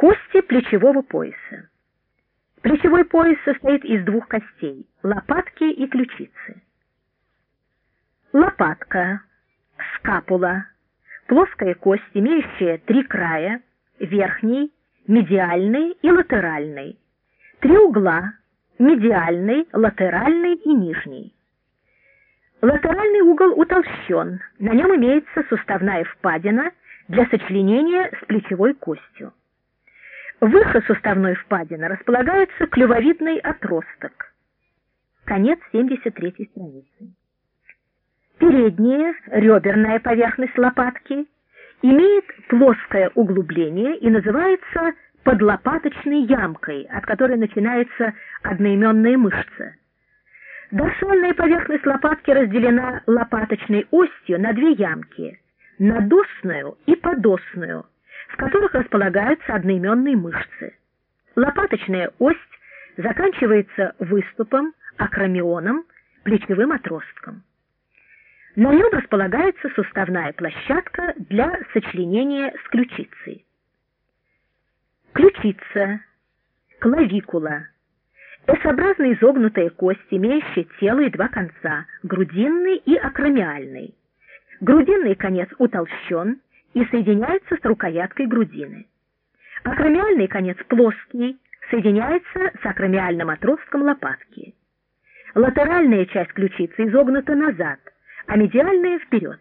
Кости плечевого пояса. Плечевой пояс состоит из двух костей – лопатки и ключицы. Лопатка, скапула, плоская кость, имеющая три края, верхний, медиальный и латеральный, три угла, медиальный, латеральный и нижний. Латеральный угол утолщен, на нем имеется суставная впадина для сочленения с плечевой костью. Выше суставной впадины располагается клювовидный отросток. Конец 73 страницы. Передняя реберная поверхность лопатки имеет плоское углубление и называется подлопаточной ямкой, от которой начинается одноименная мышца. Дорсальная поверхность лопатки разделена лопаточной остью на две ямки – надосную и подосную, в которых располагаются одноименные мышцы. Лопаточная ось заканчивается выступом, акромионом, плечевым отростком. На нем располагается суставная площадка для сочленения с ключицей. Ключица, клавикула, S-образно изогнутая кость, имеющая тело и два конца, грудинный и акромиальный. Грудинный конец утолщен и соединяется с рукояткой грудины. Акромиальный конец плоский, соединяется с акромиальным отростком лопатки. Латеральная часть ключицы изогнута назад, а медиальная вперед.